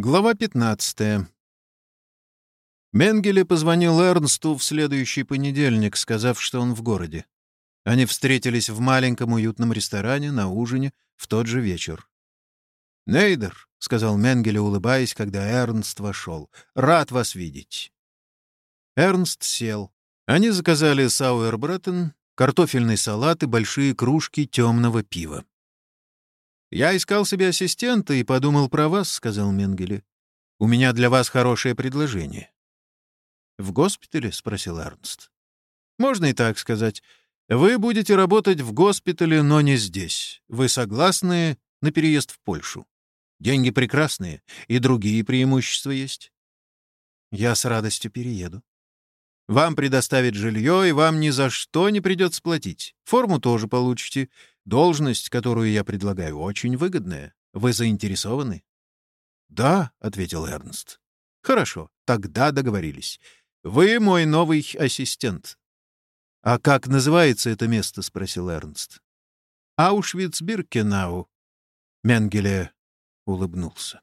Глава 15. Менгеле позвонил Эрнсту в следующий понедельник, сказав, что он в городе. Они встретились в маленьком уютном ресторане на ужине в тот же вечер. «Нейдер», — сказал Менгеле, улыбаясь, когда Эрнст вошел, — «рад вас видеть». Эрнст сел. Они заказали сауэрбратен, картофельный салат и большие кружки темного пива. «Я искал себе ассистента и подумал про вас», — сказал Менгеле. «У меня для вас хорошее предложение». «В госпитале?» — спросил Эрнст. «Можно и так сказать. Вы будете работать в госпитале, но не здесь. Вы согласны на переезд в Польшу? Деньги прекрасные, и другие преимущества есть». «Я с радостью перееду». «Вам предоставят жилье, и вам ни за что не придется платить. Форму тоже получите. Должность, которую я предлагаю, очень выгодная. Вы заинтересованы? Да, ответил Эрнст. Хорошо, тогда договорились. Вы мой новый ассистент. А как называется это место? спросил Эрнст. Аушвиц-Биркенау. Менгеле улыбнулся.